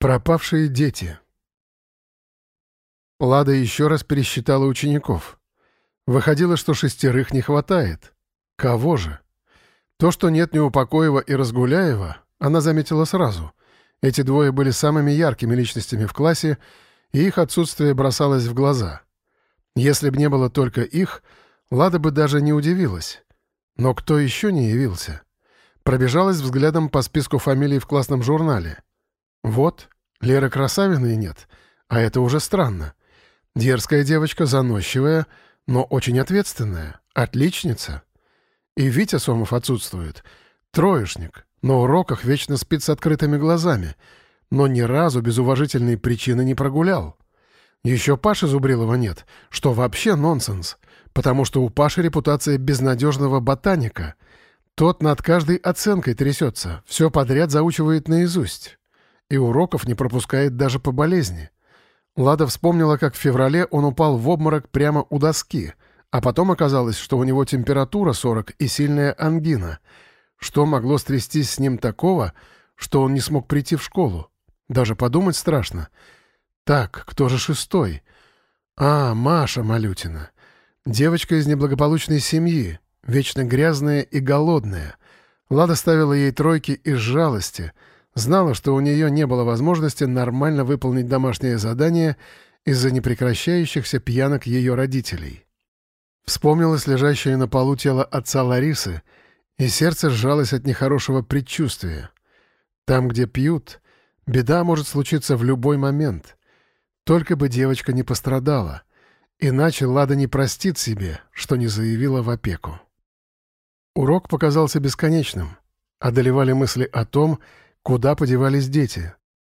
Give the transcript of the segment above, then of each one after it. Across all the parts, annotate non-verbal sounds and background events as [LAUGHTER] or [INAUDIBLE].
Пропавшие дети. Лада еще раз пересчитала учеников. Выходило, что шестерых не хватает. Кого же? То, что нет Неупокоева и Разгуляева, она заметила сразу. Эти двое были самыми яркими личностями в классе, и их отсутствие бросалось в глаза. Если бы не было только их, Лада бы даже не удивилась. Но кто еще не явился? Пробежалась взглядом по списку фамилий в классном журнале — вот, Лера Красавиной нет, а это уже странно. Дерзкая девочка, заносчивая, но очень ответственная, отличница. И Витя Сомов отсутствует. Троечник, на уроках вечно спит с открытыми глазами, но ни разу без уважительной причины не прогулял. Еще Паши Зубрилова нет, что вообще нонсенс, потому что у Паши репутация безнадежного ботаника. Тот над каждой оценкой трясется, все подряд заучивает наизусть и уроков не пропускает даже по болезни. Лада вспомнила, как в феврале он упал в обморок прямо у доски, а потом оказалось, что у него температура 40 и сильная ангина. Что могло стрястись с ним такого, что он не смог прийти в школу? Даже подумать страшно. Так, кто же шестой? А, Маша Малютина. Девочка из неблагополучной семьи, вечно грязная и голодная. Лада ставила ей тройки из жалости — Знала, что у нее не было возможности нормально выполнить домашнее задание из-за непрекращающихся пьянок ее родителей. Вспомнилось лежащее на полу тело отца Ларисы, и сердце сжалось от нехорошего предчувствия. Там, где пьют, беда может случиться в любой момент. Только бы девочка не пострадала, иначе Лада не простит себе, что не заявила в опеку. Урок показался бесконечным. Одолевали мысли о том, Куда подевались дети?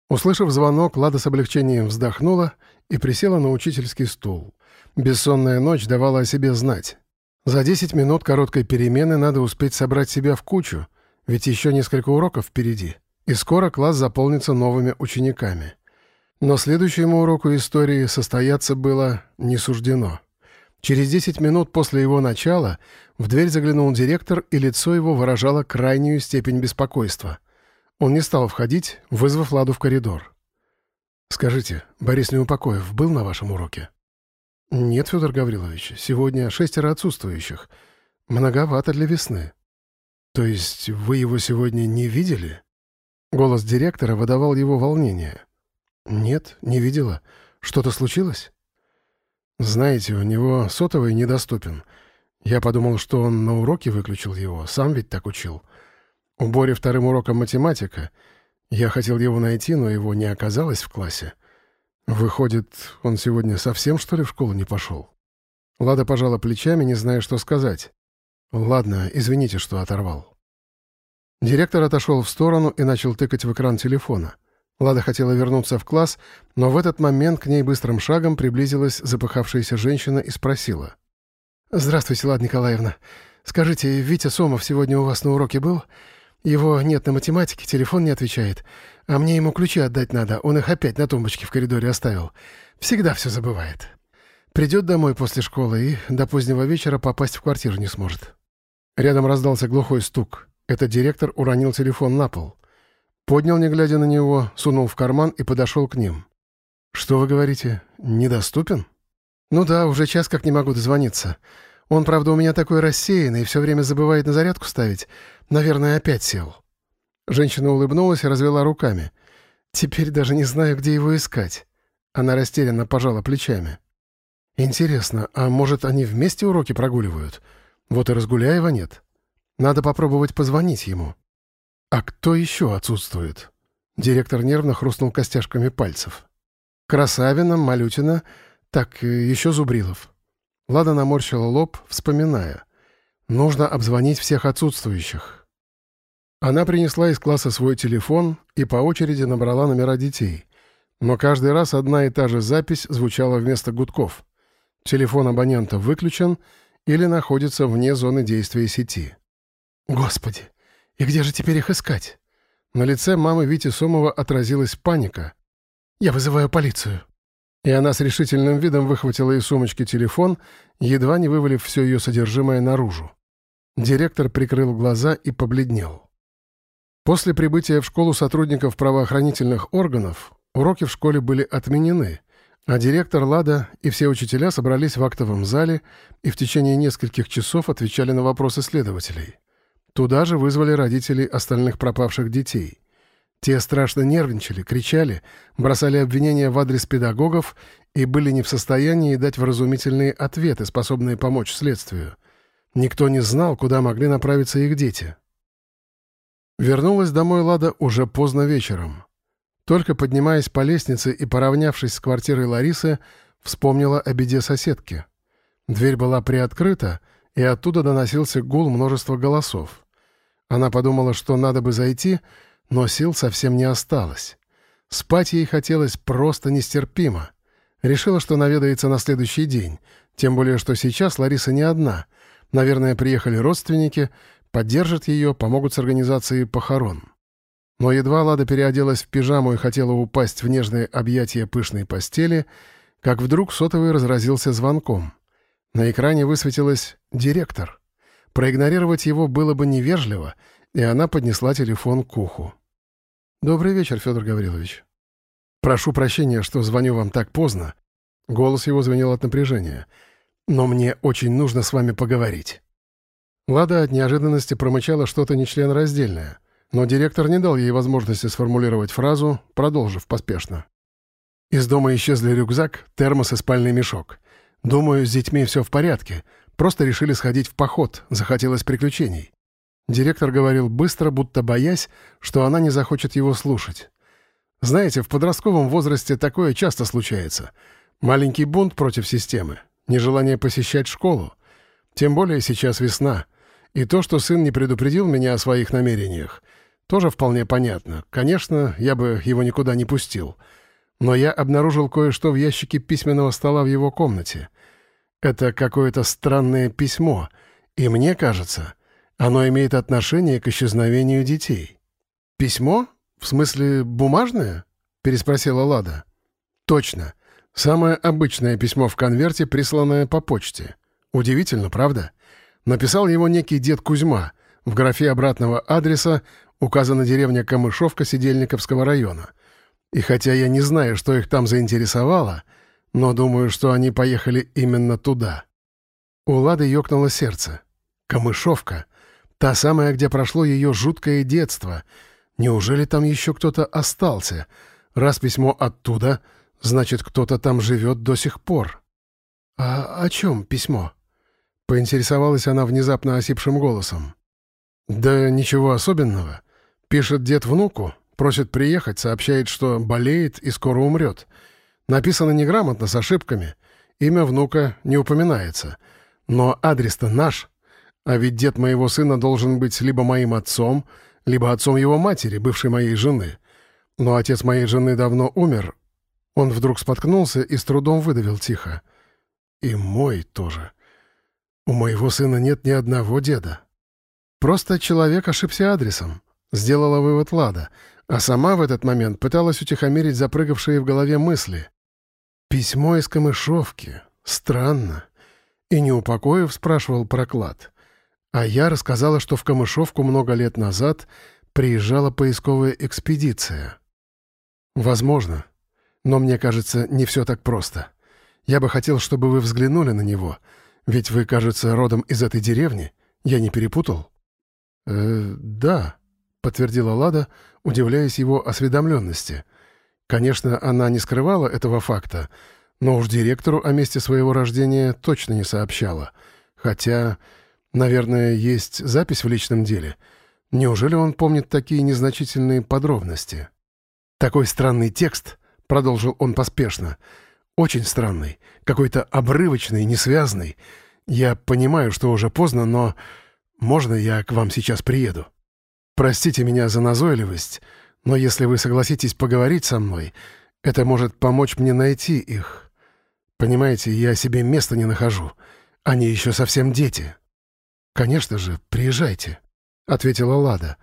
Услышав звонок, Лада с облегчением вздохнула и присела на учительский стул. Бессонная ночь давала о себе знать. За 10 минут короткой перемены надо успеть собрать себя в кучу, ведь еще несколько уроков впереди, и скоро класс заполнится новыми учениками. Но следующему уроку истории состояться было не суждено. Через 10 минут после его начала в дверь заглянул директор, и лицо его выражало крайнюю степень беспокойства — он не стал входить, вызвав Ладу в коридор. «Скажите, Борис Неупокоев был на вашем уроке?» «Нет, Федор Гаврилович, сегодня шестеро отсутствующих. Многовато для весны». «То есть вы его сегодня не видели?» Голос директора выдавал его волнение. «Нет, не видела. Что-то случилось?» «Знаете, у него сотовый недоступен. Я подумал, что он на уроке выключил его, сам ведь так учил. У Бори вторым уроком математика. Я хотел его найти, но его не оказалось в классе. Выходит, он сегодня совсем, что ли, в школу не пошел? Лада пожала плечами, не зная, что сказать. «Ладно, извините, что оторвал». Директор отошел в сторону и начал тыкать в экран телефона. Лада хотела вернуться в класс, но в этот момент к ней быстрым шагом приблизилась запыхавшаяся женщина и спросила. «Здравствуйте, Лада Николаевна. Скажите, Витя Сомов сегодня у вас на уроке был? Его нет на математике, телефон не отвечает. А мне ему ключи отдать надо, он их опять на тумбочке в коридоре оставил. Всегда все забывает. Придет домой после школы и до позднего вечера попасть в квартиру не сможет. Рядом раздался глухой стук. Этот директор уронил телефон на пол. Поднял, не глядя на него, сунул в карман и подошел к ним. «Что вы говорите? Недоступен?» «Ну да, уже час как не могу дозвониться. Он, правда, у меня такой рассеянный и все время забывает на зарядку ставить. Наверное, опять сел». Женщина улыбнулась и развела руками. «Теперь даже не знаю, где его искать». Она растерянно пожала плечами. «Интересно, а может, они вместе уроки прогуливают? Вот и Разгуляева нет. Надо попробовать позвонить ему». «А кто еще отсутствует?» Директор нервно хрустнул костяшками пальцев. «Красавина, Малютина, так, еще Зубрилов». Лада наморщила лоб, вспоминая. «Нужно обзвонить всех отсутствующих». Она принесла из класса свой телефон и по очереди набрала номера детей. Но каждый раз одна и та же запись звучала вместо гудков. Телефон абонента выключен или находится вне зоны действия сети. «Господи, и где же теперь их искать?» На лице мамы Вити Сомова отразилась паника. «Я вызываю полицию». И она с решительным видом выхватила из сумочки телефон, едва не вывалив все ее содержимое наружу. Директор прикрыл глаза и побледнел. После прибытия в школу сотрудников правоохранительных органов уроки в школе были отменены, а директор Лада и все учителя собрались в актовом зале и в течение нескольких часов отвечали на вопросы следователей. Туда же вызвали родителей остальных пропавших детей. Те страшно нервничали, кричали, бросали обвинения в адрес педагогов и были не в состоянии дать вразумительные ответы, способные помочь следствию. Никто не знал, куда могли направиться их дети. Вернулась домой Лада уже поздно вечером. Только поднимаясь по лестнице и поравнявшись с квартирой Ларисы, вспомнила о беде соседки. Дверь была приоткрыта, и оттуда доносился гул множества голосов. Она подумала, что надо бы зайти, но сил совсем не осталось. Спать ей хотелось просто нестерпимо. Решила, что наведается на следующий день, тем более, что сейчас Лариса не одна. Наверное, приехали родственники, Поддержат ее, помогут с организацией похорон. Но едва Лада переоделась в пижаму и хотела упасть в нежные объятия пышной постели, как вдруг сотовый разразился звонком. На экране высветилось «Директор». Проигнорировать его было бы невежливо, и она поднесла телефон к уху. «Добрый вечер, Федор Гаврилович. Прошу прощения, что звоню вам так поздно». Голос его звенел от напряжения. «Но мне очень нужно с вами поговорить». Лада от неожиданности промычала что-то нечленораздельное, но директор не дал ей возможности сформулировать фразу, продолжив поспешно. Из дома исчезли рюкзак, термос и спальный мешок. Думаю, с детьми все в порядке. Просто решили сходить в поход, захотелось приключений. Директор говорил быстро, будто боясь, что она не захочет его слушать. Знаете, в подростковом возрасте такое часто случается. Маленький бунт против системы, нежелание посещать школу. Тем более сейчас весна. И то, что сын не предупредил меня о своих намерениях, тоже вполне понятно. Конечно, я бы его никуда не пустил. Но я обнаружил кое-что в ящике письменного стола в его комнате. Это какое-то странное письмо, и мне кажется, оно имеет отношение к исчезновению детей. «Письмо? В смысле бумажное?» — переспросила Лада. «Точно. Самое обычное письмо в конверте, присланное по почте. Удивительно, правда?» Написал его некий дед Кузьма. В графе обратного адреса указана деревня Камышовка Сидельниковского района. И хотя я не знаю, что их там заинтересовало, но думаю, что они поехали именно туда. У Лады ёкнуло сердце. Камышовка. Та самая, где прошло ее жуткое детство. Неужели там еще кто-то остался? Раз письмо оттуда, значит, кто-то там живет до сих пор. А о чем письмо? Поинтересовалась она внезапно осипшим голосом. «Да ничего особенного. Пишет дед внуку, просит приехать, сообщает, что болеет и скоро умрет. Написано неграмотно, с ошибками. Имя внука не упоминается. Но адрес-то наш. А ведь дед моего сына должен быть либо моим отцом, либо отцом его матери, бывшей моей жены. Но отец моей жены давно умер. Он вдруг споткнулся и с трудом выдавил тихо. И мой тоже. У моего сына нет ни одного деда. Просто человек ошибся адресом, сделала вывод Лада, а сама в этот момент пыталась утихомирить запрыгавшие в голове мысли. Письмо из Камышовки. Странно. И не упокоив, спрашивал проклад. А я рассказала, что в Камышовку много лет назад приезжала поисковая экспедиция. Возможно. Но мне кажется, не все так просто. Я бы хотел, чтобы вы взглянули на него — ведь вы, кажется, родом из этой деревни. Я не перепутал?» «Э, да», — подтвердила Лада, удивляясь его осведомленности. Конечно, она не скрывала этого факта, но уж директору о месте своего рождения точно не сообщала. Хотя, наверное, есть запись в личном деле. Неужели он помнит такие незначительные подробности? «Такой странный текст», — продолжил он поспешно, — очень странный, какой-то обрывочный, несвязный. Я понимаю, что уже поздно, но можно я к вам сейчас приеду? Простите меня за назойливость, но если вы согласитесь поговорить со мной, это может помочь мне найти их. Понимаете, я себе места не нахожу. Они еще совсем дети». «Конечно же, приезжайте», — ответила Лада.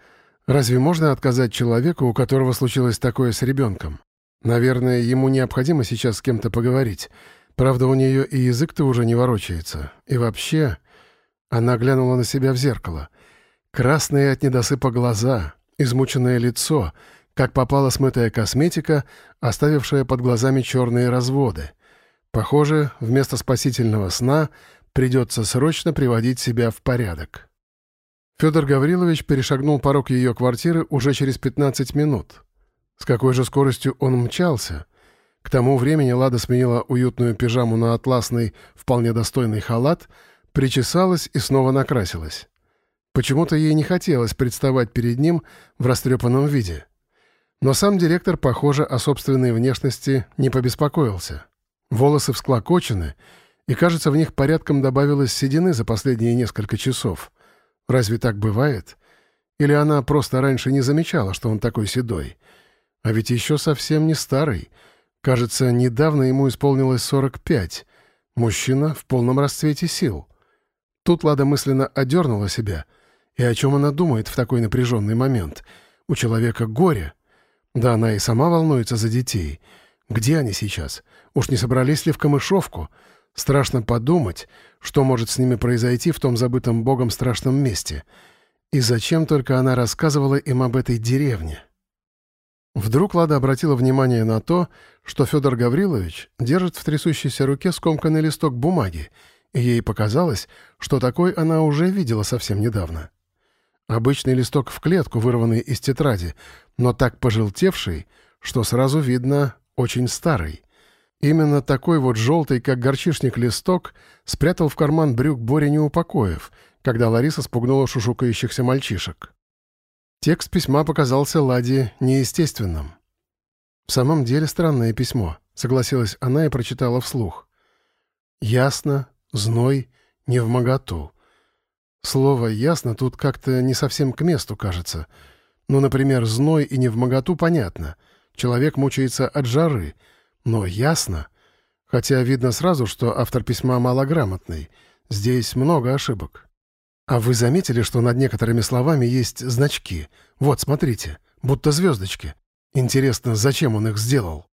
«Разве можно отказать человеку, у которого случилось такое с ребенком?» Наверное, ему необходимо сейчас с кем-то поговорить. Правда, у нее и язык-то уже не ворочается. И вообще... Она глянула на себя в зеркало. Красные от недосыпа глаза, измученное лицо, как попала смытая косметика, оставившая под глазами черные разводы. Похоже, вместо спасительного сна придется срочно приводить себя в порядок. Федор Гаврилович перешагнул порог ее квартиры уже через 15 минут. С какой же скоростью он мчался? К тому времени Лада сменила уютную пижаму на атласный, вполне достойный халат, причесалась и снова накрасилась. Почему-то ей не хотелось представать перед ним в растрепанном виде. Но сам директор, похоже, о собственной внешности не побеспокоился. Волосы всклокочены, и, кажется, в них порядком добавилось седины за последние несколько часов. Разве так бывает? Или она просто раньше не замечала, что он такой седой? А ведь еще совсем не старый. Кажется, недавно ему исполнилось 45. Мужчина в полном расцвете сил. Тут Лада мысленно одернула себя. И о чем она думает в такой напряженный момент? У человека горе. Да она и сама волнуется за детей. Где они сейчас? Уж не собрались ли в камышовку? Страшно подумать, что может с ними произойти в том забытом богом страшном месте. И зачем только она рассказывала им об этой деревне? Вдруг Лада обратила внимание на то, что Федор Гаврилович держит в трясущейся руке скомканный листок бумаги, и ей показалось, что такой она уже видела совсем недавно. Обычный листок в клетку, вырванный из тетради, но так пожелтевший, что сразу видно очень старый. Именно такой вот желтый, как горчишник листок, спрятал в карман брюк Боря Неупокоев, когда Лариса спугнула шушукающихся мальчишек. Текст письма показался Ладе неестественным. «В самом деле странное письмо», — согласилась она и прочитала вслух. «Ясно, зной, не в моготу. Слово «ясно» тут как-то не совсем к месту кажется. Ну, например, «зной» и «не в моготу» понятно. Человек мучается от жары. Но «ясно»? Хотя видно сразу, что автор письма малограмотный. Здесь много ошибок. А вы заметили, что над некоторыми словами есть значки? Вот, смотрите, будто звездочки. Интересно, зачем он их сделал?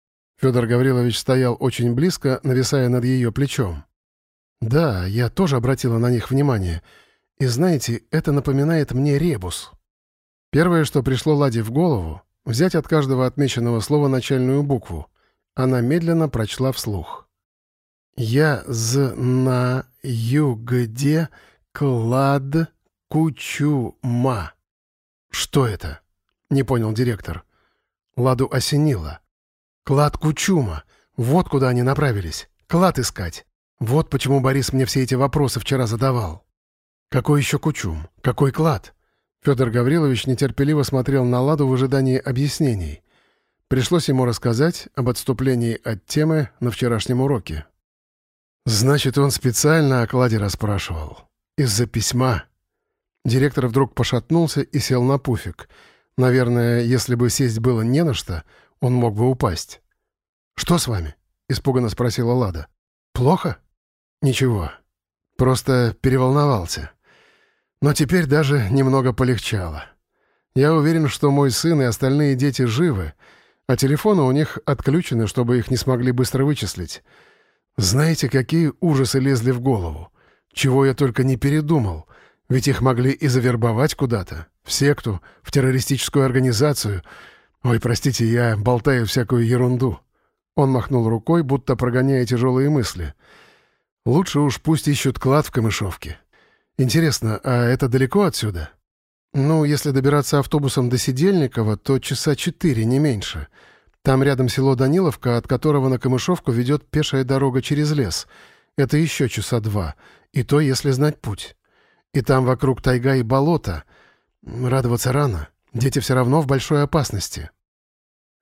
Федор Гаврилович стоял очень близко, нависая над ее плечом. «Да, я тоже обратила на них внимание. И знаете, это напоминает мне ребус. Первое, что пришло Ладе в голову, взять от каждого отмеченного слова начальную букву. Она медленно прочла вслух. «Я знаю, где клад кучума». «Что это?» — не понял директор. Ладу осенило. «Клад Кучума. Вот куда они направились. Клад искать. Вот почему Борис мне все эти вопросы вчера задавал». «Какой еще кучум? Какой клад?» Федор Гаврилович нетерпеливо смотрел на Ладу в ожидании объяснений. Пришлось ему рассказать об отступлении от темы на вчерашнем уроке. «Значит, он специально о кладе расспрашивал. Из-за письма». Директор вдруг пошатнулся и сел на пуфик. Наверное, если бы сесть было не на что, он мог бы упасть. «Что с вами?» — испуганно спросила Лада. «Плохо?» «Ничего. Просто переволновался. Но теперь даже немного полегчало. Я уверен, что мой сын и остальные дети живы, а телефоны у них отключены, чтобы их не смогли быстро вычислить. Знаете, какие ужасы лезли в голову? Чего я только не передумал. Ведь их могли и завербовать куда-то, в секту, в террористическую организацию. Ой, простите, я болтаю всякую ерунду. Он махнул рукой, будто прогоняя тяжелые мысли. Лучше уж пусть ищут клад в камышовке. Интересно, а это далеко отсюда? Ну, если добираться автобусом до Сидельникова, то часа четыре, не меньше. Там рядом село Даниловка, от которого на Камышовку ведет пешая дорога через лес. Это еще часа два. И то, если знать путь. И там вокруг тайга и болото. Радоваться рано. Дети все равно в большой опасности.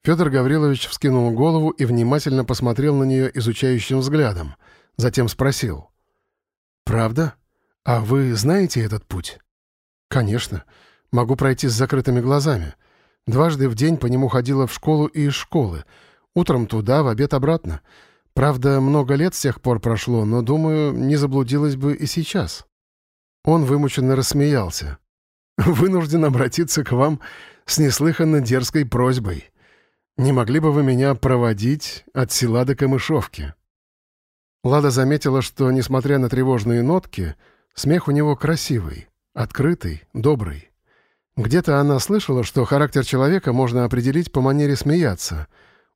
Федор Гаврилович вскинул голову и внимательно посмотрел на нее изучающим взглядом. Затем спросил. «Правда?» «А вы знаете этот путь?» «Конечно. Могу пройти с закрытыми глазами. Дважды в день по нему ходила в школу и из школы. Утром туда, в обед обратно. Правда, много лет с тех пор прошло, но, думаю, не заблудилась бы и сейчас». Он вымученно рассмеялся. [LAUGHS] «Вынужден обратиться к вам с неслыханно дерзкой просьбой. Не могли бы вы меня проводить от села до Камышовки?» Лада заметила, что, несмотря на тревожные нотки, Смех у него красивый, открытый, добрый. Где-то она слышала, что характер человека можно определить по манере смеяться.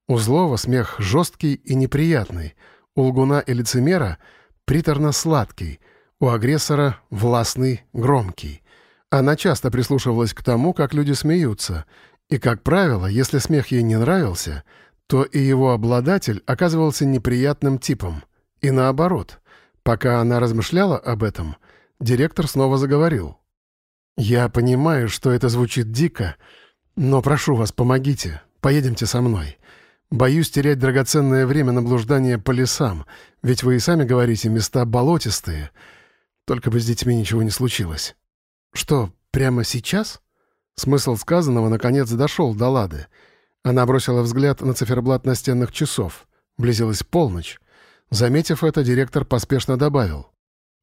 У злого смех жесткий и неприятный, у лгуна и лицемера — приторно-сладкий, у агрессора — властный, громкий. Она часто прислушивалась к тому, как люди смеются, и, как правило, если смех ей не нравился, то и его обладатель оказывался неприятным типом. И наоборот, пока она размышляла об этом, директор снова заговорил. «Я понимаю, что это звучит дико, но прошу вас, помогите, поедемте со мной. Боюсь терять драгоценное время на блуждание по лесам, ведь вы и сами говорите, места болотистые. Только бы с детьми ничего не случилось». «Что, прямо сейчас?» Смысл сказанного наконец дошел до Лады. Она бросила взгляд на циферблат настенных часов. Близилась полночь. Заметив это, директор поспешно добавил.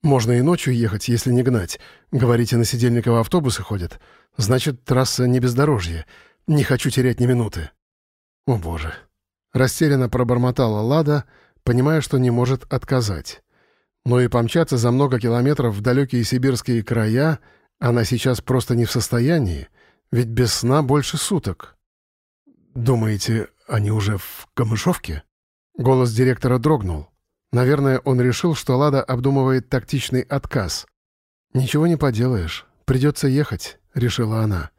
«Можно и ночью ехать, если не гнать. Говорите, на Сидельниково автобусы ходят. Значит, трасса не бездорожье. Не хочу терять ни минуты». «О, боже!» Растерянно пробормотала Лада, понимая, что не может отказать. Но и помчаться за много километров в далекие сибирские края она сейчас просто не в состоянии, ведь без сна больше суток. «Думаете, они уже в Камышовке?» Голос директора дрогнул. Наверное, он решил, что Лада обдумывает тактичный отказ. «Ничего не поделаешь. Придется ехать», — решила она.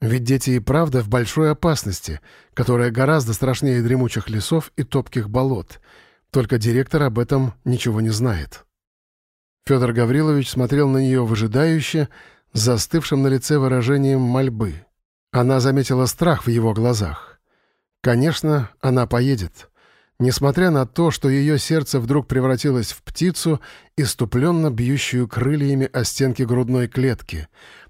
«Ведь дети и правда в большой опасности, которая гораздо страшнее дремучих лесов и топких болот. Только директор об этом ничего не знает». Федор Гаврилович смотрел на нее выжидающе, с застывшим на лице выражением мольбы. Она заметила страх в его глазах. Конечно, она поедет. Несмотря на то, что ее сердце вдруг превратилось в птицу, иступленно бьющую крыльями о стенки грудной клетки.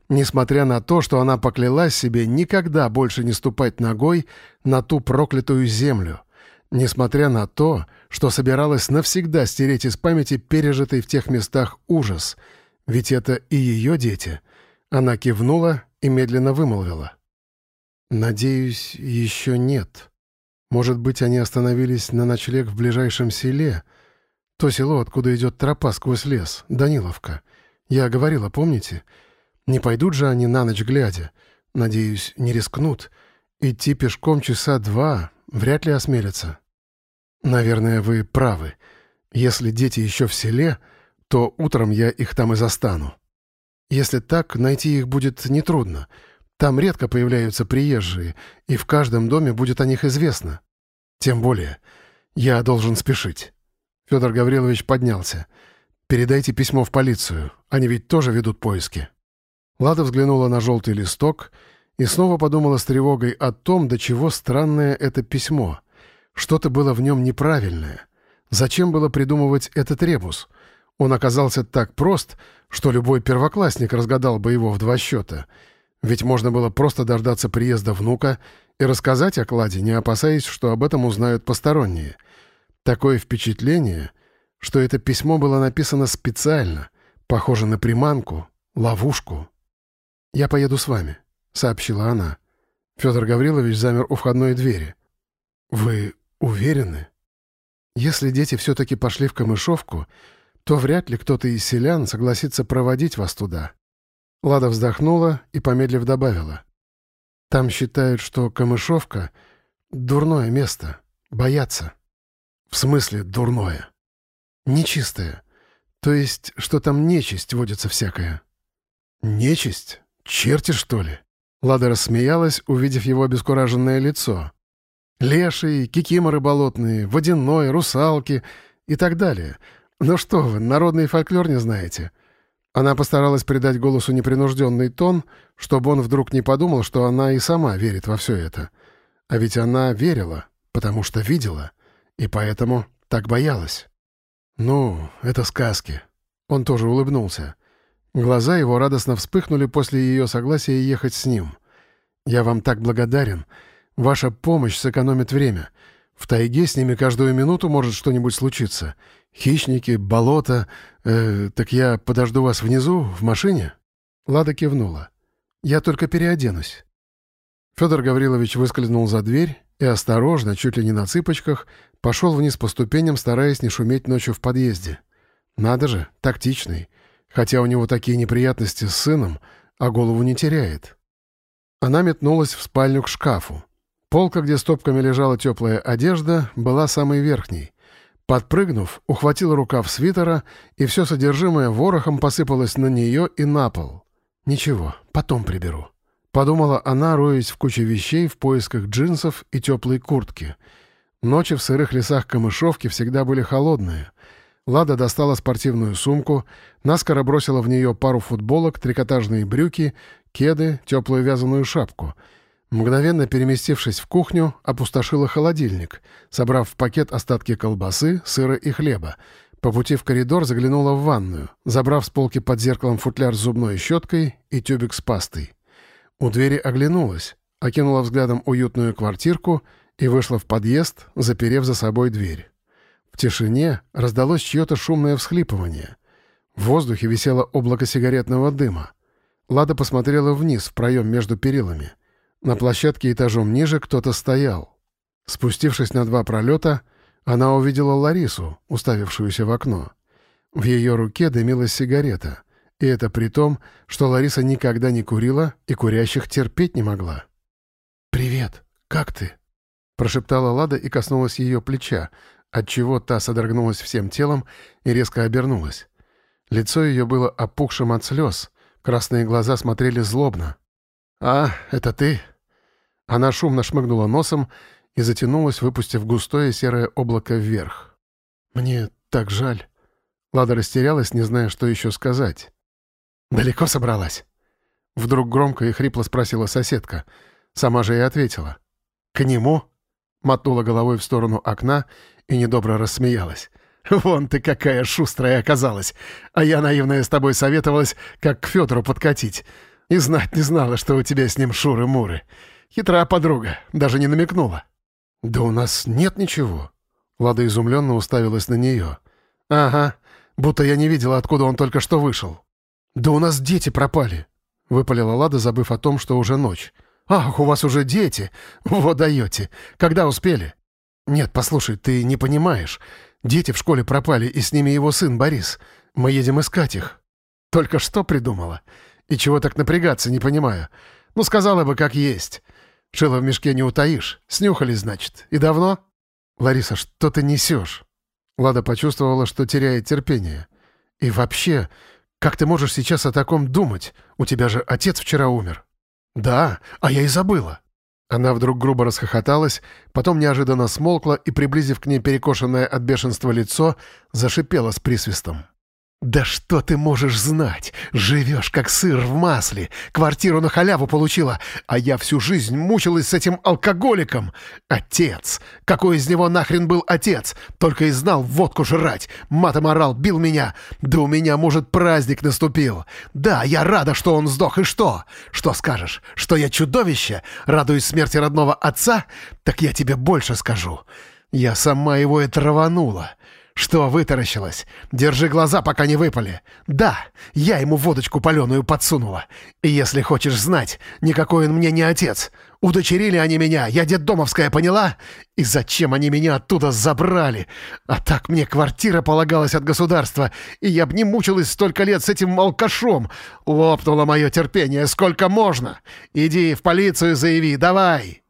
Несмотря на то, что она поклялась себе никогда больше не ступать ногой на ту проклятую землю. Несмотря на то, что собиралась навсегда стереть из памяти пережитый в тех местах ужас. Ведь это и ее дети. Она кивнула и медленно вымолвила. «Надеюсь, еще нет. Может быть, они остановились на ночлег в ближайшем селе? То село, откуда идет тропа сквозь лес, Даниловка. Я говорила, помните? Не пойдут же они на ночь глядя. Надеюсь, не рискнут. Идти пешком часа два вряд ли осмелятся». «Наверное, вы правы. Если дети еще в селе, то утром я их там и застану. Если так, найти их будет нетрудно. Там редко появляются приезжие, и в каждом доме будет о них известно. Тем более, я должен спешить». Федор Гаврилович поднялся. «Передайте письмо в полицию. Они ведь тоже ведут поиски». Лада взглянула на желтый листок и снова подумала с тревогой о том, до чего странное это письмо — что-то было в нем неправильное. Зачем было придумывать этот ребус? Он оказался так прост, что любой первоклассник разгадал бы его в два счета. Ведь можно было просто дождаться приезда внука и рассказать о кладе, не опасаясь, что об этом узнают посторонние. Такое впечатление, что это письмо было написано специально, похоже на приманку, ловушку. «Я поеду с вами», — сообщила она. Федор Гаврилович замер у входной двери. «Вы Уверены? Если дети все-таки пошли в Камышовку, то вряд ли кто-то из селян согласится проводить вас туда. Лада вздохнула и, помедлив, добавила. Там считают, что Камышовка — дурное место, боятся. В смысле дурное? Нечистое. То есть, что там нечисть водится всякая. Нечисть? Черти, что ли? Лада рассмеялась, увидев его обескураженное лицо. Лешие, кикиморы болотные, водяной, русалки и так далее. Ну что вы, народный фольклор не знаете?» Она постаралась придать голосу непринужденный тон, чтобы он вдруг не подумал, что она и сама верит во все это. А ведь она верила, потому что видела, и поэтому так боялась. «Ну, это сказки». Он тоже улыбнулся. Глаза его радостно вспыхнули после ее согласия ехать с ним. «Я вам так благодарен. Ваша помощь сэкономит время. В тайге с ними каждую минуту может что-нибудь случиться. Хищники, болото. Э, так я подожду вас внизу, в машине?» Лада кивнула. «Я только переоденусь». Федор Гаврилович выскользнул за дверь и осторожно, чуть ли не на цыпочках, пошел вниз по ступеням, стараясь не шуметь ночью в подъезде. Надо же, тактичный. Хотя у него такие неприятности с сыном, а голову не теряет. Она метнулась в спальню к шкафу. Полка, где стопками лежала теплая одежда, была самой верхней. Подпрыгнув, ухватила рукав свитера, и все содержимое ворохом посыпалось на нее и на пол. «Ничего, потом приберу», — подумала она, роясь в куче вещей в поисках джинсов и теплой куртки. Ночи в сырых лесах Камышовки всегда были холодные. Лада достала спортивную сумку, наскоро бросила в нее пару футболок, трикотажные брюки, кеды, теплую вязаную шапку — Мгновенно переместившись в кухню, опустошила холодильник, собрав в пакет остатки колбасы, сыра и хлеба. По пути в коридор заглянула в ванную, забрав с полки под зеркалом футляр с зубной щеткой и тюбик с пастой. У двери оглянулась, окинула взглядом уютную квартирку и вышла в подъезд, заперев за собой дверь. В тишине раздалось чье-то шумное всхлипывание. В воздухе висело облако сигаретного дыма. Лада посмотрела вниз в проем между перилами — на площадке этажом ниже кто-то стоял. Спустившись на два пролета, она увидела Ларису, уставившуюся в окно. В ее руке дымилась сигарета, и это при том, что Лариса никогда не курила и курящих терпеть не могла. «Привет, как ты?» — прошептала Лада и коснулась ее плеча, отчего та содрогнулась всем телом и резко обернулась. Лицо ее было опухшим от слез, красные глаза смотрели злобно. «А, это ты?» Она шумно шмыгнула носом и затянулась, выпустив густое серое облако вверх. «Мне так жаль». Лада растерялась, не зная, что еще сказать. «Далеко собралась?» Вдруг громко и хрипло спросила соседка. Сама же и ответила. «К нему?» Мотнула головой в сторону окна и недобро рассмеялась. «Вон ты какая шустрая оказалась! А я, наивная, с тобой советовалась, как к Федору подкатить. И знать не знала, что у тебя с ним шуры-муры. Хитрая подруга, даже не намекнула. «Да у нас нет ничего». Лада изумленно уставилась на нее. «Ага, будто я не видела, откуда он только что вышел». «Да у нас дети пропали», — выпалила Лада, забыв о том, что уже ночь. «Ах, у вас уже дети! Вот даете! Когда успели?» «Нет, послушай, ты не понимаешь. Дети в школе пропали, и с ними его сын Борис. Мы едем искать их». «Только что придумала? И чего так напрягаться, не понимаю. Ну, сказала бы, как есть. Шило в мешке не утаишь. Снюхались, значит. И давно? Лариса, что ты несешь? Лада почувствовала, что теряет терпение. И вообще, как ты можешь сейчас о таком думать? У тебя же отец вчера умер. Да, а я и забыла. Она вдруг грубо расхохоталась, потом неожиданно смолкла и, приблизив к ней перекошенное от бешенства лицо, зашипела с присвистом. «Да что ты можешь знать? Живешь как сыр в масле, квартиру на халяву получила, а я всю жизнь мучилась с этим алкоголиком. Отец! Какой из него нахрен был отец? Только и знал водку жрать, матом орал, бил меня. Да у меня, может, праздник наступил. Да, я рада, что он сдох, и что? Что скажешь? Что я чудовище? Радуюсь смерти родного отца? Так я тебе больше скажу. Я сама его и траванула». «Что вытаращилась? Держи глаза, пока не выпали. Да, я ему водочку паленую подсунула. И если хочешь знать, никакой он мне не отец. Удочерили они меня, я детдомовская, поняла? И зачем они меня оттуда забрали? А так мне квартира полагалась от государства, и я б не мучилась столько лет с этим алкашом. Лопнуло мое терпение, сколько можно. Иди в полицию заяви, давай!»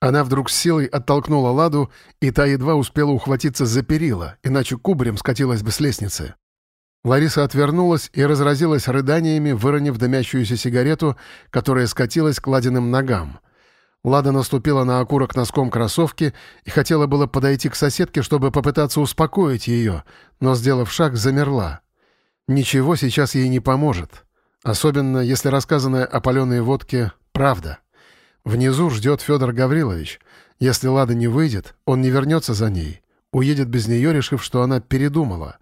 Она вдруг с силой оттолкнула Ладу, и та едва успела ухватиться за перила, иначе кубарем скатилась бы с лестницы. Лариса отвернулась и разразилась рыданиями, выронив дымящуюся сигарету, которая скатилась к Ладиным ногам. Лада наступила на окурок носком кроссовки и хотела было подойти к соседке, чтобы попытаться успокоить ее, но, сделав шаг, замерла. Ничего сейчас ей не поможет, особенно если рассказанное о паленой водке — правда. Внизу ждет Федор Гаврилович. Если Лада не выйдет, он не вернется за ней. Уедет без нее, решив, что она передумала.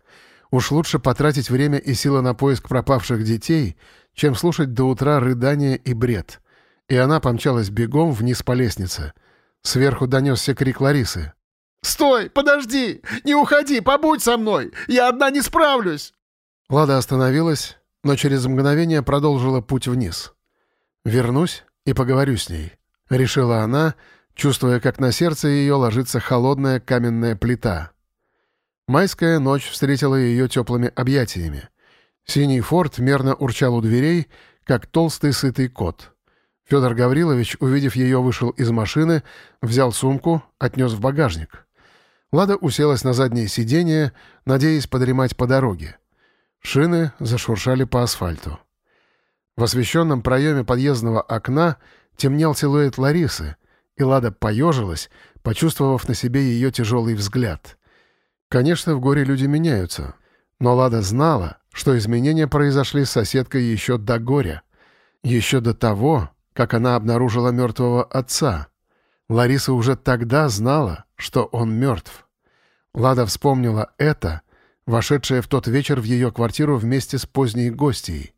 Уж лучше потратить время и силы на поиск пропавших детей, чем слушать до утра рыдания и бред. И она помчалась бегом вниз по лестнице. Сверху донесся крик Ларисы. «Стой! Подожди! Не уходи! Побудь со мной! Я одна не справлюсь!» Лада остановилась, но через мгновение продолжила путь вниз. «Вернусь и поговорю с ней», — решила она, чувствуя, как на сердце ее ложится холодная каменная плита. Майская ночь встретила ее теплыми объятиями. Синий форт мерно урчал у дверей, как толстый сытый кот. Федор Гаврилович, увидев ее, вышел из машины, взял сумку, отнес в багажник. Лада уселась на заднее сиденье, надеясь подремать по дороге. Шины зашуршали по асфальту. В освещенном проеме подъездного окна темнел силуэт Ларисы, и Лада поежилась, почувствовав на себе ее тяжелый взгляд. Конечно, в горе люди меняются, но Лада знала, что изменения произошли с соседкой еще до горя, еще до того, как она обнаружила мертвого отца. Лариса уже тогда знала, что он мертв. Лада вспомнила это, вошедшая в тот вечер в ее квартиру вместе с поздней гостьей.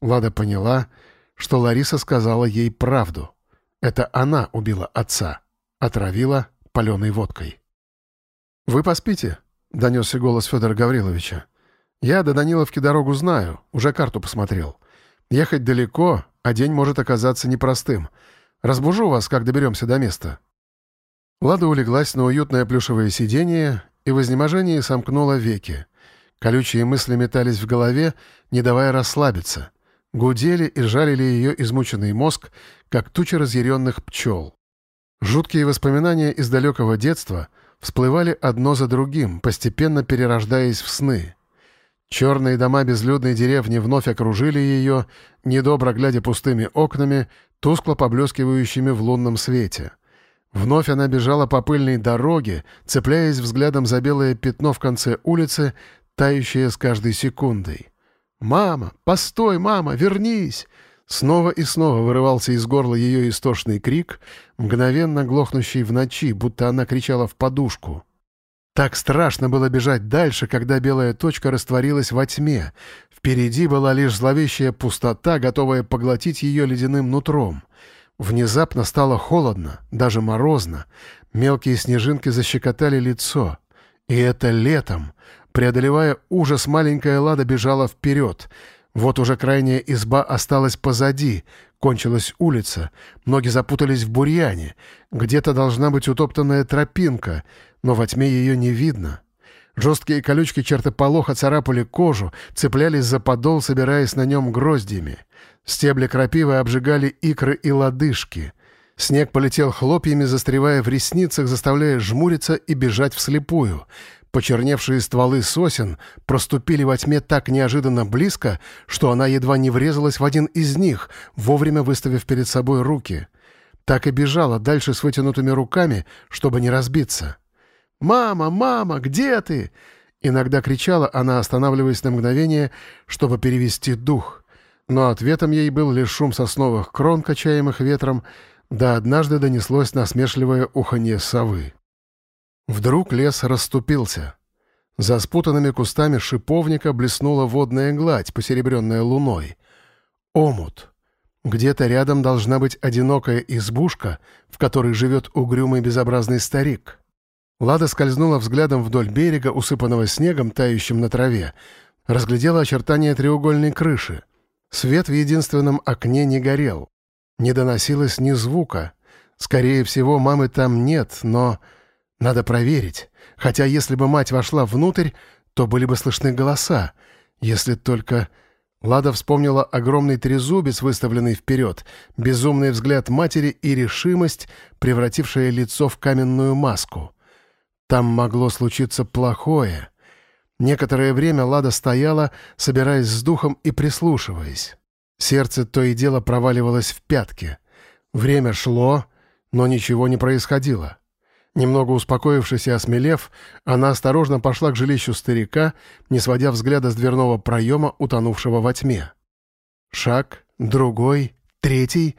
Лада поняла, что Лариса сказала ей правду. Это она убила отца, отравила паленой водкой. «Вы поспите?» — донесся голос Федора Гавриловича. «Я до Даниловки дорогу знаю, уже карту посмотрел. Ехать далеко, а день может оказаться непростым. Разбужу вас, как доберемся до места». Лада улеглась на уютное плюшевое сиденье и в изнеможении сомкнула веки. Колючие мысли метались в голове, не давая расслабиться. Гудели и жалили ее измученный мозг, как тучи разъяренных пчел. Жуткие воспоминания из далекого детства всплывали одно за другим, постепенно перерождаясь в сны — Черные дома безлюдной деревни вновь окружили ее, недобро глядя пустыми окнами, тускло поблескивающими в лунном свете. Вновь она бежала по пыльной дороге, цепляясь взглядом за белое пятно в конце улицы, тающее с каждой секундой. «Мама! Постой, мама! Вернись!» Снова и снова вырывался из горла ее истошный крик, мгновенно глохнущий в ночи, будто она кричала в подушку — так страшно было бежать дальше, когда белая точка растворилась во тьме. Впереди была лишь зловещая пустота, готовая поглотить ее ледяным нутром. Внезапно стало холодно, даже морозно. Мелкие снежинки защекотали лицо. И это летом. Преодолевая ужас, маленькая Лада бежала вперед. Вот уже крайняя изба осталась позади. Кончилась улица. Ноги запутались в бурьяне. Где-то должна быть утоптанная тропинка — но во тьме ее не видно. Жесткие колючки чертополоха царапали кожу, цеплялись за подол, собираясь на нем гроздьями. Стебли крапивы обжигали икры и лодыжки. Снег полетел хлопьями, застревая в ресницах, заставляя жмуриться и бежать вслепую. Почерневшие стволы сосен проступили во тьме так неожиданно близко, что она едва не врезалась в один из них, вовремя выставив перед собой руки. Так и бежала дальше с вытянутыми руками, чтобы не разбиться. «Мама, мама, где ты?» Иногда кричала она, останавливаясь на мгновение, чтобы перевести дух. Но ответом ей был лишь шум сосновых крон, качаемых ветром, да однажды донеслось насмешливое уханье совы. Вдруг лес расступился. За спутанными кустами шиповника блеснула водная гладь, посеребренная луной. Омут. Где-то рядом должна быть одинокая избушка, в которой живет угрюмый безобразный старик. Лада скользнула взглядом вдоль берега, усыпанного снегом, тающим на траве. Разглядела очертания треугольной крыши. Свет в единственном окне не горел. Не доносилось ни звука. Скорее всего, мамы там нет, но... Надо проверить. Хотя если бы мать вошла внутрь, то были бы слышны голоса. Если только... Лада вспомнила огромный трезубец, выставленный вперед, безумный взгляд матери и решимость, превратившая лицо в каменную маску. Там могло случиться плохое. Некоторое время Лада стояла, собираясь с духом и прислушиваясь. Сердце то и дело проваливалось в пятки. Время шло, но ничего не происходило. Немного успокоившись и осмелев, она осторожно пошла к жилищу старика, не сводя взгляда с дверного проема, утонувшего во тьме. Шаг, другой, третий.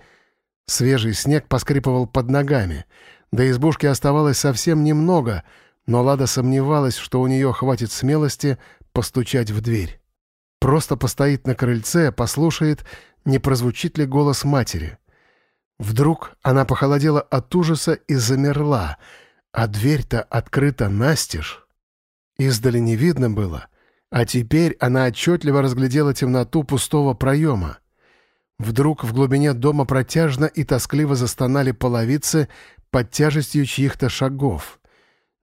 Свежий снег поскрипывал под ногами. До избушки оставалось совсем немного, но Лада сомневалась, что у нее хватит смелости постучать в дверь. Просто постоит на крыльце, послушает, не прозвучит ли голос матери. Вдруг она похолодела от ужаса и замерла, а дверь-то открыта настежь. Издали не видно было, а теперь она отчетливо разглядела темноту пустого проема. Вдруг в глубине дома протяжно и тоскливо застонали половицы под тяжестью чьих-то шагов.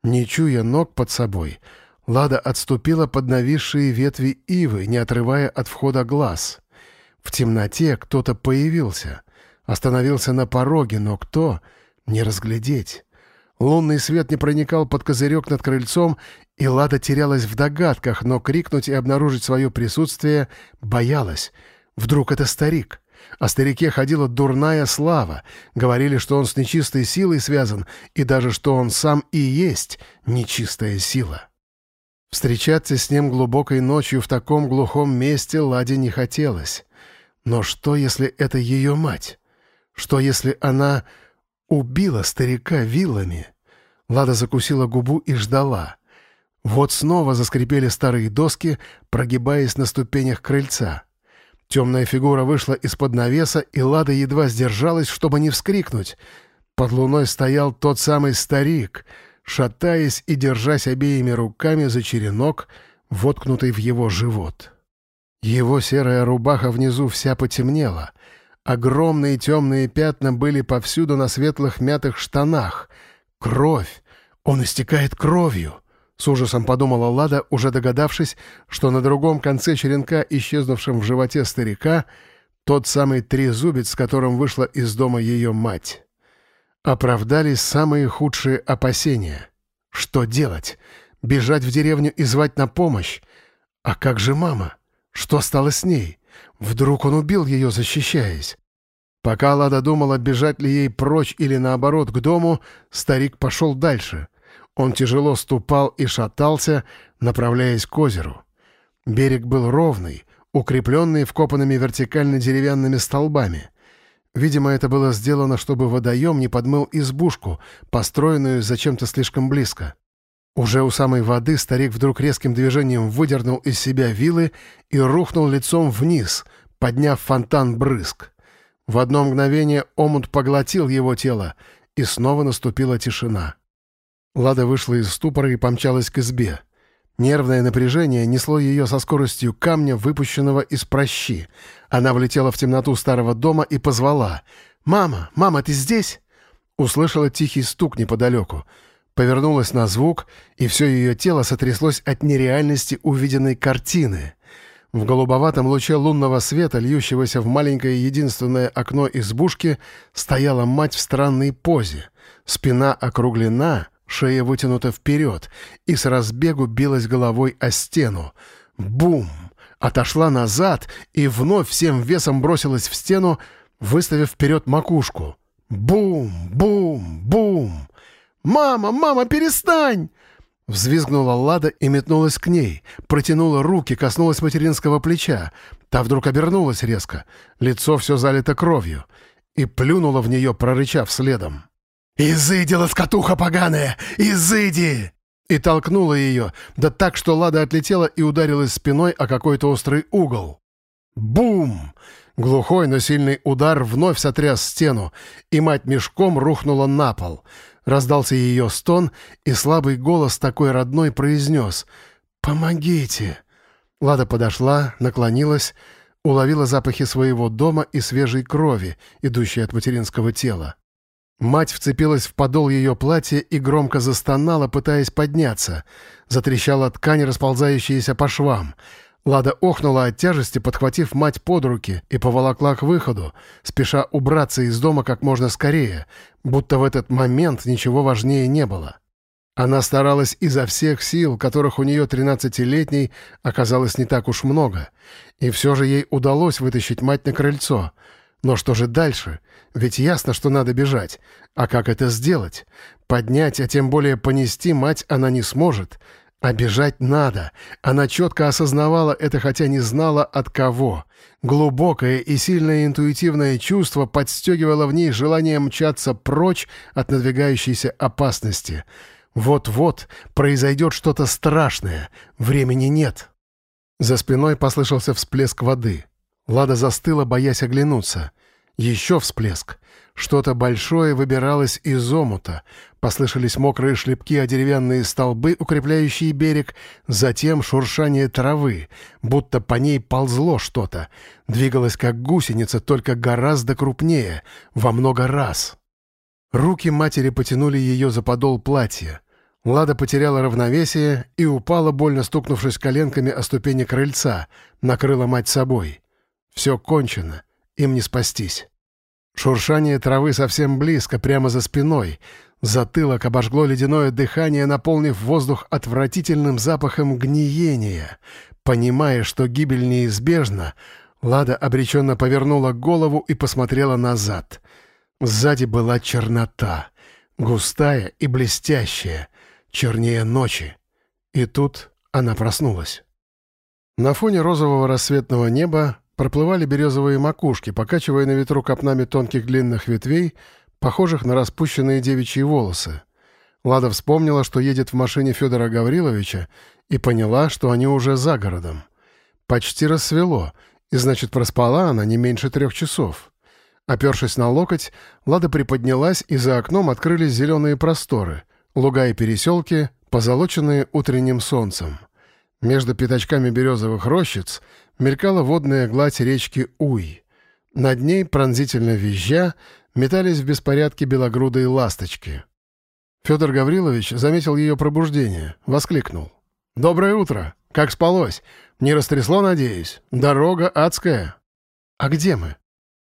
Не чуя ног под собой, Лада отступила под нависшие ветви ивы, не отрывая от входа глаз. В темноте кто-то появился. Остановился на пороге, но кто? Не разглядеть. Лунный свет не проникал под козырек над крыльцом, и Лада терялась в догадках, но крикнуть и обнаружить свое присутствие боялась. Вдруг это старик? О старике ходила дурная слава. Говорили, что он с нечистой силой связан, и даже что он сам и есть нечистая сила. Встречаться с ним глубокой ночью в таком глухом месте Ладе не хотелось. Но что, если это ее мать? Что, если она убила старика вилами? Лада закусила губу и ждала. Вот снова заскрипели старые доски, прогибаясь на ступенях крыльца. Темная фигура вышла из-под навеса, и Лада едва сдержалась, чтобы не вскрикнуть. Под луной стоял тот самый старик, шатаясь и держась обеими руками за черенок, воткнутый в его живот. Его серая рубаха внизу вся потемнела. Огромные темные пятна были повсюду на светлых мятых штанах. Кровь! Он истекает кровью! С ужасом подумала Лада, уже догадавшись, что на другом конце черенка, исчезнувшем в животе старика, тот самый трезубец, с которым вышла из дома ее мать. Оправдались самые худшие опасения. Что делать? Бежать в деревню и звать на помощь? А как же мама? Что стало с ней? Вдруг он убил ее, защищаясь? Пока Лада думала, бежать ли ей прочь или наоборот к дому, старик пошел дальше — он тяжело ступал и шатался, направляясь к озеру. Берег был ровный, укрепленный вкопанными вертикально деревянными столбами. Видимо, это было сделано, чтобы водоем не подмыл избушку, построенную зачем-то слишком близко. Уже у самой воды старик вдруг резким движением выдернул из себя вилы и рухнул лицом вниз, подняв фонтан брызг. В одно мгновение омут поглотил его тело, и снова наступила тишина. Лада вышла из ступора и помчалась к избе. Нервное напряжение несло ее со скоростью камня, выпущенного из прощи. Она влетела в темноту старого дома и позвала. «Мама! Мама, ты здесь?» Услышала тихий стук неподалеку. Повернулась на звук, и все ее тело сотряслось от нереальности увиденной картины. В голубоватом луче лунного света, льющегося в маленькое единственное окно избушки, стояла мать в странной позе. Спина округлена, Шея вытянута вперед и с разбегу билась головой о стену. Бум! Отошла назад и вновь всем весом бросилась в стену, выставив вперед макушку. Бум! Бум! Бум! «Мама! Мама, перестань!» Взвизгнула Лада и метнулась к ней, протянула руки, коснулась материнского плеча. Та вдруг обернулась резко, лицо все залито кровью, и плюнула в нее, прорычав следом. «Изыди, лоскотуха поганая! Изыди!» И толкнула ее, да так, что Лада отлетела и ударилась спиной о какой-то острый угол. Бум! Глухой, но сильный удар вновь сотряс стену, и мать мешком рухнула на пол. Раздался ее стон, и слабый голос такой родной произнес «Помогите!». Лада подошла, наклонилась, уловила запахи своего дома и свежей крови, идущей от материнского тела. Мать вцепилась в подол ее платья и громко застонала, пытаясь подняться. Затрещала ткань, расползающаяся по швам. Лада охнула от тяжести, подхватив мать под руки, и поволокла к выходу, спеша убраться из дома как можно скорее, будто в этот момент ничего важнее не было. Она старалась изо всех сил, которых у нее тринадцатилетней оказалось не так уж много, и все же ей удалось вытащить мать на крыльцо — но что же дальше? Ведь ясно, что надо бежать. А как это сделать? Поднять, а тем более понести мать она не сможет. Бежать надо. Она четко осознавала это, хотя не знала от кого. Глубокое и сильное интуитивное чувство подстегивало в ней желание мчаться прочь от надвигающейся опасности. Вот-вот произойдет что-то страшное. Времени нет. За спиной послышался всплеск воды. Лада застыла, боясь оглянуться. Еще всплеск. Что-то большое выбиралось из омута. Послышались мокрые шлепки о деревянные столбы, укрепляющие берег, затем шуршание травы, будто по ней ползло что-то. Двигалось как гусеница, только гораздо крупнее, во много раз. Руки матери потянули ее за подол платья. Лада потеряла равновесие и упала, больно стукнувшись коленками о ступени крыльца, накрыла мать собой. Все кончено, им не спастись. Шуршание травы совсем близко, прямо за спиной. Затылок обожгло ледяное дыхание, наполнив воздух отвратительным запахом гниения. Понимая, что гибель неизбежна, Лада обреченно повернула голову и посмотрела назад. Сзади была чернота, густая и блестящая, чернее ночи. И тут она проснулась. На фоне розового рассветного неба проплывали березовые макушки, покачивая на ветру копнами тонких длинных ветвей, похожих на распущенные девичьи волосы. Лада вспомнила, что едет в машине Федора Гавриловича, и поняла, что они уже за городом. Почти рассвело, и значит, проспала она не меньше трех часов. Опершись на локоть, Лада приподнялась, и за окном открылись зеленые просторы, луга и переселки, позолоченные утренним солнцем. Между пятачками березовых рощиц мелькала водная гладь речки Уй. Над ней, пронзительно визжа, метались в беспорядке белогрудые ласточки. Федор Гаврилович заметил ее пробуждение, воскликнул. «Доброе утро! Как спалось? Не растрясло, надеюсь? Дорога адская!» «А где мы?»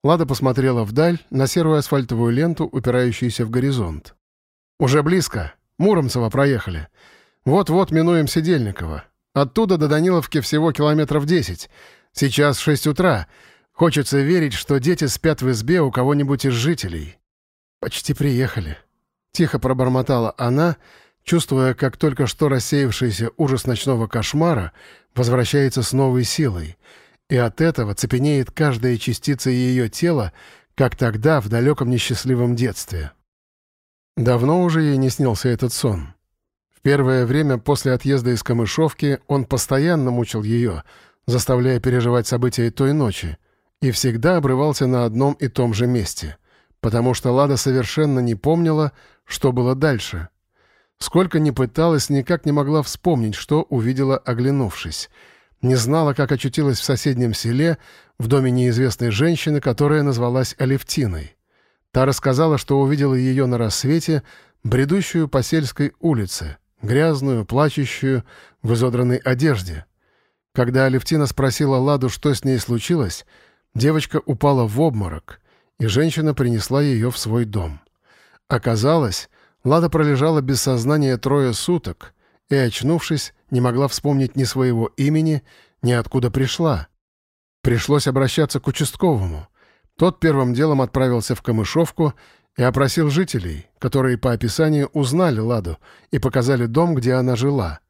Лада посмотрела вдаль на серую асфальтовую ленту, упирающуюся в горизонт. «Уже близко. Муромцево проехали. Вот-вот минуем Сидельникова. Оттуда до Даниловки всего километров десять. Сейчас шесть утра. Хочется верить, что дети спят в избе у кого-нибудь из жителей». «Почти приехали», — тихо пробормотала она, чувствуя, как только что рассеявшийся ужас ночного кошмара возвращается с новой силой — и от этого цепенеет каждая частица ее тела, как тогда, в далеком несчастливом детстве. Давно уже ей не снился этот сон. Первое время после отъезда из Камышовки он постоянно мучил ее, заставляя переживать события той ночи, и всегда обрывался на одном и том же месте, потому что Лада совершенно не помнила, что было дальше. Сколько ни пыталась, никак не могла вспомнить, что увидела, оглянувшись — не знала, как очутилась в соседнем селе, в доме неизвестной женщины, которая назвалась Алевтиной. Та рассказала, что увидела ее на рассвете, бредущую по сельской улице, грязную, плачущую, в изодранной одежде. Когда Алевтина спросила Ладу, что с ней случилось, девочка упала в обморок, и женщина принесла ее в свой дом. Оказалось, Лада пролежала без сознания трое суток — и, очнувшись, не могла вспомнить ни своего имени, ни откуда пришла. Пришлось обращаться к участковому. Тот первым делом отправился в Камышовку и опросил жителей, которые по описанию узнали Ладу и показали дом, где она жила.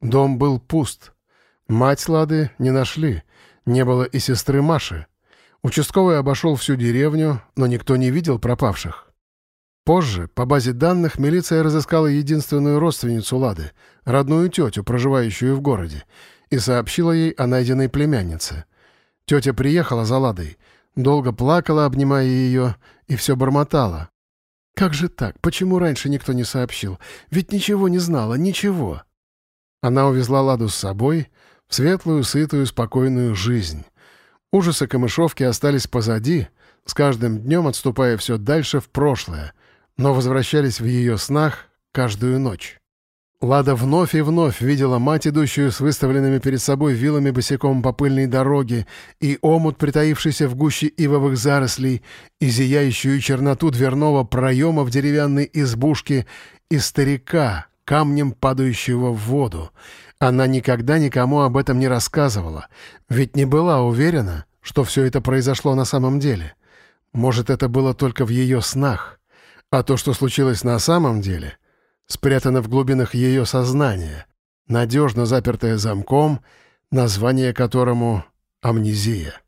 Дом был пуст. Мать Лады не нашли, не было и сестры Маши. Участковый обошел всю деревню, но никто не видел пропавших. Позже, по базе данных, милиция разыскала единственную родственницу Лады, родную тетю, проживающую в городе, и сообщила ей о найденной племяннице. Тетя приехала за Ладой, долго плакала, обнимая ее, и все бормотала. «Как же так? Почему раньше никто не сообщил? Ведь ничего не знала, ничего!» Она увезла Ладу с собой в светлую, сытую, спокойную жизнь. Ужасы камышовки остались позади, с каждым днем отступая все дальше в прошлое — но возвращались в ее снах каждую ночь. Лада вновь и вновь видела мать, идущую с выставленными перед собой вилами босиком по пыльной дороге, и омут, притаившийся в гуще ивовых зарослей, и зияющую черноту дверного проема в деревянной избушке, и старика, камнем падающего в воду. Она никогда никому об этом не рассказывала, ведь не была уверена, что все это произошло на самом деле. Может, это было только в ее снах. А то, что случилось на самом деле, спрятано в глубинах ее сознания, надежно запертое замком, название которому — амнезия.